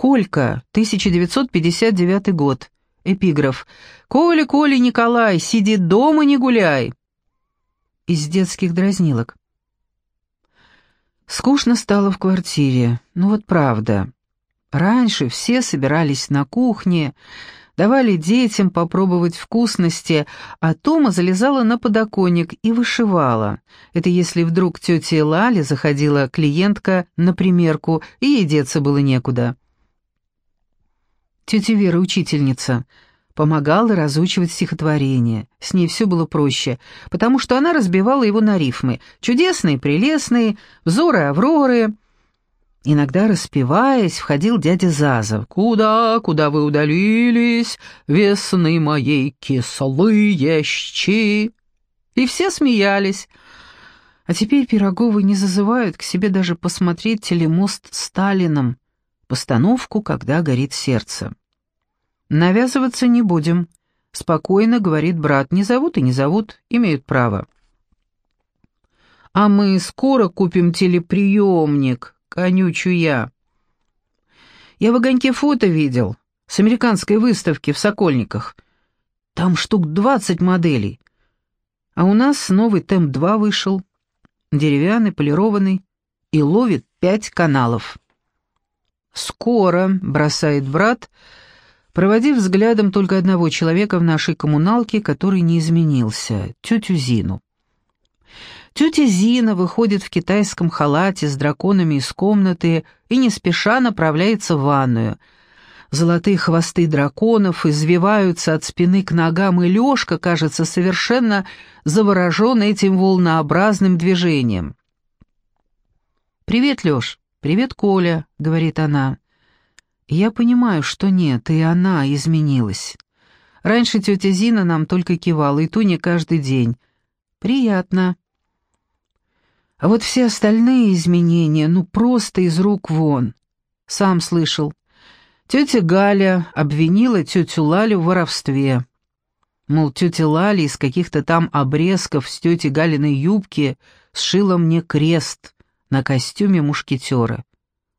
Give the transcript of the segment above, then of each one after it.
Колька, 1959 год. Эпиграф. «Коля, Коля, Николай, сиди дома, не гуляй!» Из детских дразнилок. Скучно стало в квартире. Ну вот правда. Раньше все собирались на кухне, давали детям попробовать вкусности, а Тома залезала на подоконник и вышивала. Это если вдруг тете Лале заходила клиентка на примерку, и ей деться было некуда. Тетя Вера, учительница, помогала разучивать стихотворение. С ней все было проще, потому что она разбивала его на рифмы. Чудесные, прелестные, взоры Авроры. Иногда, распеваясь, входил дядя Зазов. «Куда, куда вы удалились, весны моей кислые щи?» И все смеялись. А теперь Пироговы не зазывают к себе даже посмотреть телемост Сталином, постановку «Когда горит сердце». «Навязываться не будем», — спокойно говорит брат. «Не зовут и не зовут, имеют право». «А мы скоро купим телеприемник», — конючу я. Я в огоньке фото видел, с американской выставки в Сокольниках. Там штук двадцать моделей. А у нас новый Темп-2 вышел, деревянный, полированный, и ловит пять каналов. «Скоро», — бросает брат, — проводив взглядом только одного человека в нашей коммуналке, который не изменился — тетю Зину. Тетя Зина выходит в китайском халате с драконами из комнаты и не спеша направляется в ванную. Золотые хвосты драконов извиваются от спины к ногам, и Лёшка, кажется, совершенно заворожен этим волнообразным движением. «Привет, Лёш. Привет, Коля», — говорит она. Я понимаю, что нет, и она изменилась. Раньше тетя Зина нам только кивала, и ту не каждый день. Приятно. А вот все остальные изменения, ну просто из рук вон. Сам слышал. Тетя Галя обвинила тетю Лалю в воровстве. Мол, тетя Лаля из каких-то там обрезков с тети Галиной юбки сшила мне крест на костюме мушкетера.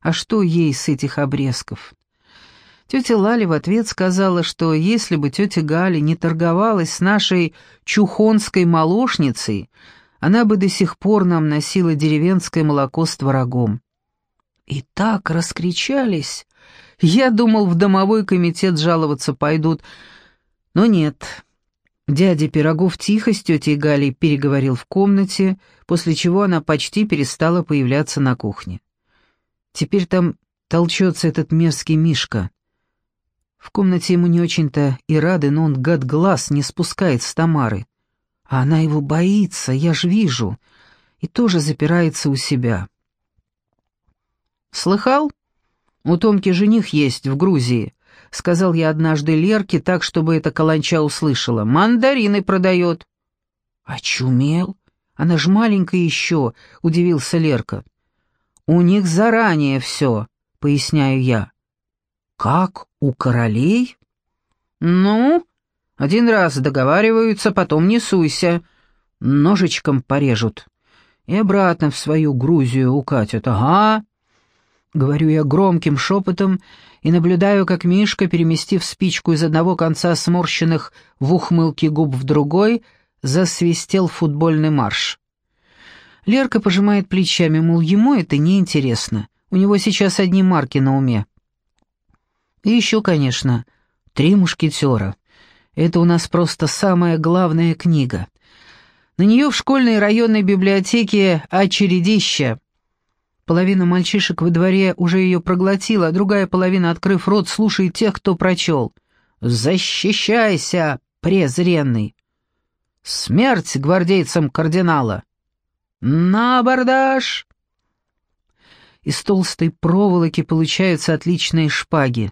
А что ей с этих обрезков? Тетя Лали в ответ сказала, что если бы тетя Галя не торговалась с нашей чухонской молочницей, она бы до сих пор нам носила деревенское молоко с творогом. И так раскричались. Я думал, в домовой комитет жаловаться пойдут, но нет. Дядя Пирогов тихо с тетей Галей переговорил в комнате, после чего она почти перестала появляться на кухне. Теперь там толчется этот мерзкий Мишка. В комнате ему не очень-то и рады, но он, гад, глаз не спускает с Тамары. А она его боится, я ж вижу, и тоже запирается у себя. «Слыхал? У Томки жених есть в Грузии», — сказал я однажды Лерке так, чтобы эта каланча услышала. «Мандарины продает». «Очумел? Она ж маленькая еще», — удивился Лерка. «У них заранее все», — поясняю я. «Как у королей?» «Ну, один раз договариваются, потом не суйся. Ножичком порежут. И обратно в свою Грузию укатят. Ага!» Говорю я громким шепотом и наблюдаю, как Мишка, переместив спичку из одного конца сморщенных в ухмылке губ в другой, засвистел футбольный марш. Лерка пожимает плечами, мол, ему это неинтересно. У него сейчас одни марки на уме. И еще, конечно, «Три мушкетера». Это у нас просто самая главная книга. На нее в школьной районной библиотеке очередище. Половина мальчишек во дворе уже ее проглотила, а другая половина, открыв рот, слушает тех, кто прочел. «Защищайся, презренный!» «Смерть гвардейцам кардинала!» «На абордаж!» Из толстой проволоки получаются отличные шпаги.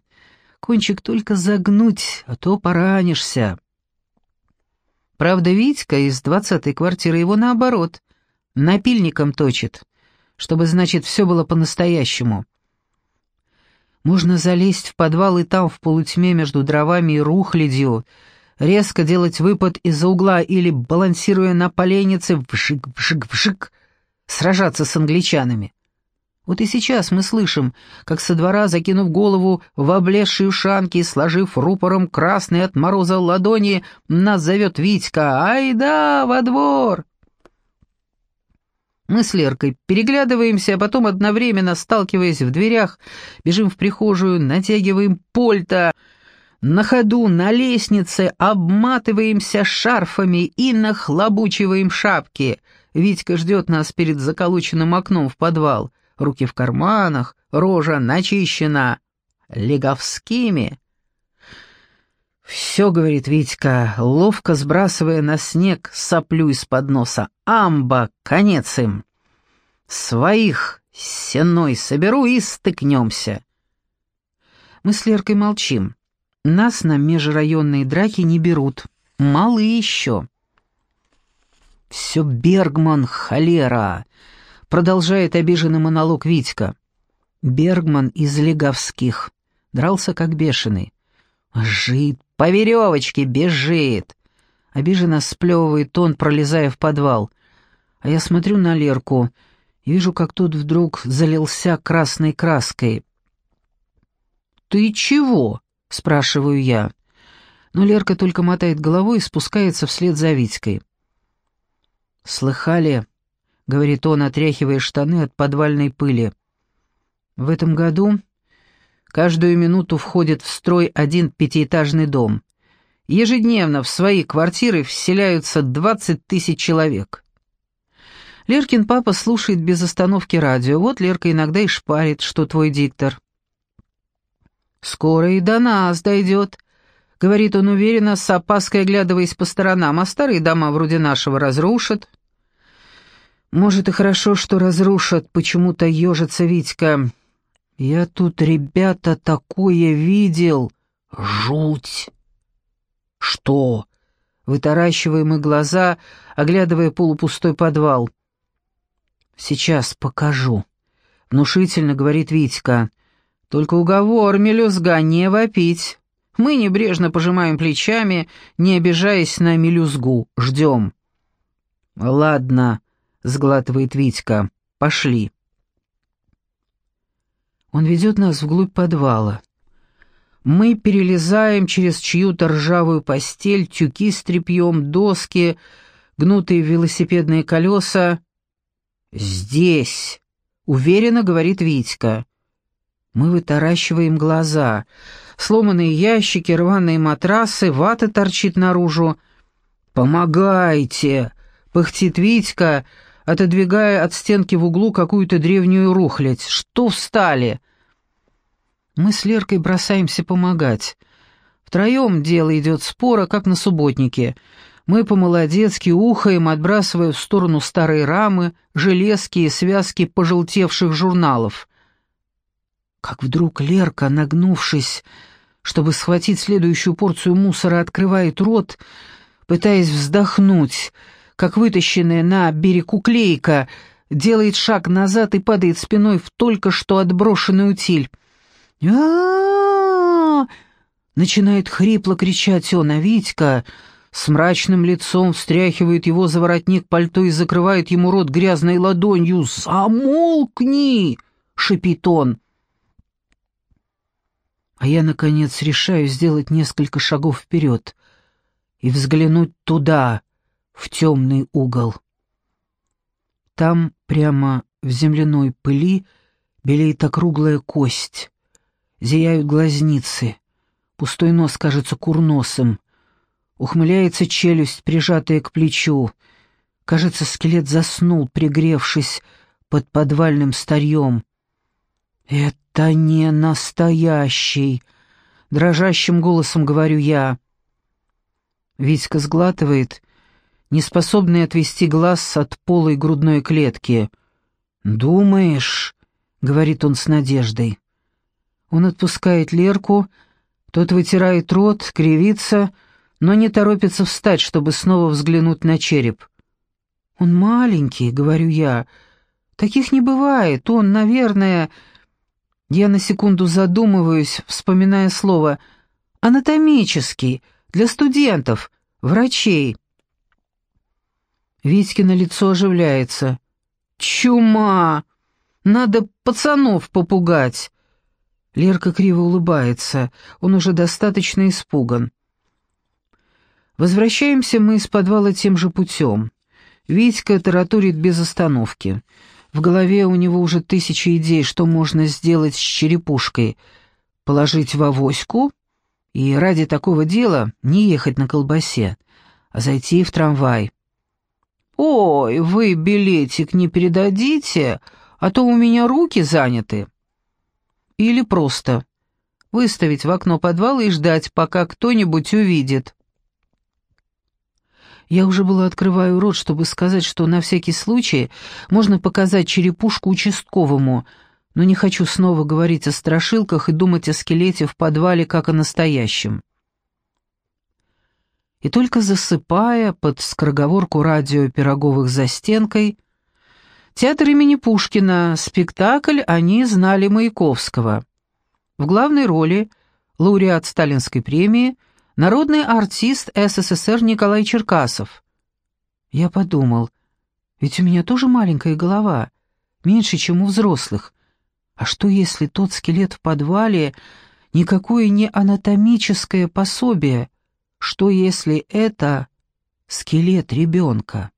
Кончик только загнуть, а то поранишься. Правда, Витька из двадцатой квартиры его наоборот, напильником точит, чтобы, значит, все было по-настоящему. Можно залезть в подвал и там, в полутьме между дровами и рухлядью, резко делать выпад из-за угла или, балансируя на поленнице, вжик-вжик-вжик, сражаться с англичанами. Вот и сейчас мы слышим, как со двора, закинув голову в облезшие ушанки, сложив рупором красные от мороза ладони, нас зовет Витька «Ай да, во двор!» Мы с Леркой переглядываемся, а потом одновременно, сталкиваясь в дверях, бежим в прихожую, натягиваем польта, на ходу, на лестнице, обматываемся шарфами и нахлобучиваем шапки. Витька ждет нас перед заколоченным окном в подвал. Руки в карманах, рожа начищена. Леговскими. «Все», — говорит Витька, ловко сбрасывая на снег соплю из-под носа. «Амба, конец им! Своих сеной соберу и стыкнемся!» Мы с Леркой молчим. Нас на межрайонные драки не берут. Малы еще. «Все Бергман, холера!» — продолжает обиженный монолог Витька. Бергман из Леговских. Дрался как бешеный. «Жид, по веревочке бежит!» Обиженно сплевывает он, пролезая в подвал. А я смотрю на Лерку и вижу, как тут вдруг залился красной краской. «Ты чего?» — спрашиваю я. Но Лерка только мотает головой и спускается вслед за Витькой. «Слыхали?» — говорит он, отряхивая штаны от подвальной пыли. «В этом году Каждую минуту входит в строй один пятиэтажный дом. Ежедневно в свои квартиры вселяются 20 тысяч человек. Леркин папа слушает без остановки радио. Вот Лерка иногда и шпарит, что твой диктор. «Скоро и до нас дойдет», — говорит он уверенно, с опаской оглядываясь по сторонам, а старые дома вроде нашего разрушат. «Может, и хорошо, что разрушат», — почему-то ежится Витька. Я тут, ребята, такое видел. Жуть. Что? Вытаращиваем мы глаза, оглядывая полупустой подвал. Сейчас покажу. Внушительно говорит Витька. Только уговор, мелюзга, не вопить. Мы небрежно пожимаем плечами, не обижаясь на мелюзгу. Ждем. «Ладно», — сглатывает Витька, — «пошли». Он ведет нас вглубь подвала. Мы перелезаем через чью-то ржавую постель, тюки с тряпьем, доски, гнутые велосипедные колеса. «Здесь», — уверенно говорит Витька. Мы вытаращиваем глаза. Сломанные ящики, рваные матрасы, вата торчит наружу. «Помогайте!» — пыхтит Витька, — отодвигая от стенки в углу какую-то древнюю рухлядь. «Что встали?» Мы с Леркой бросаемся помогать. Втроем дело идет спора, как на субботнике. Мы по-молодецки ухаем, отбрасывая в сторону старые рамы, железки и связки пожелтевших журналов. Как вдруг Лерка, нагнувшись, чтобы схватить следующую порцию мусора, открывает рот, пытаясь вздохнуть — как вытащенная на берег уклейка, делает шаг назад и падает спиной в только что отброшенный утиль. а Начинает хрипло кричать он, а Витька с мрачным лицом встряхивает его за воротник пальто и закрывает ему рот грязной ладонью. «Замолкни!» — шипит он. А я, наконец, решаю сделать несколько шагов вперед и взглянуть туда, в темный угол. Там, прямо в земляной пыли, белеет округлая кость. Зияют глазницы. Пустой нос кажется курносым. Ухмыляется челюсть, прижатая к плечу. Кажется, скелет заснул, пригревшись под подвальным старьем. «Это не настоящий!» — дрожащим голосом говорю я. Витька сглатывает не способный отвести глаз от полой грудной клетки. «Думаешь?» — говорит он с надеждой. Он отпускает Лерку, тот вытирает рот, кривится, но не торопится встать, чтобы снова взглянуть на череп. «Он маленький», — говорю я. «Таких не бывает. Он, наверное...» Я на секунду задумываюсь, вспоминая слово «анатомический», для студентов, врачей. Витькино лицо оживляется. «Чума! Надо пацанов попугать. Лерка криво улыбается, он уже достаточно испуган. Возвращаемся мы из подвала тем же путем. Витька тараторит без остановки. В голове у него уже тысячи идей, что можно сделать с черепушкой. Положить в авоську и ради такого дела не ехать на колбасе, а зайти в трамвай. «Ой, вы билетик не передадите, а то у меня руки заняты». Или просто выставить в окно подвала и ждать, пока кто-нибудь увидит. Я уже было открываю рот, чтобы сказать, что на всякий случай можно показать черепушку участковому, но не хочу снова говорить о страшилках и думать о скелете в подвале как о настоящем. И только засыпая под скороговорку радио Пироговых за стенкой, театр имени Пушкина, спектакль «Они знали Маяковского». В главной роли лауреат Сталинской премии – Народный артист СССР Николай Черкасов. Я подумал, ведь у меня тоже маленькая голова, меньше, чем у взрослых. А что, если тот скелет в подвале никакое не анатомическое пособие? Что, если это скелет ребенка?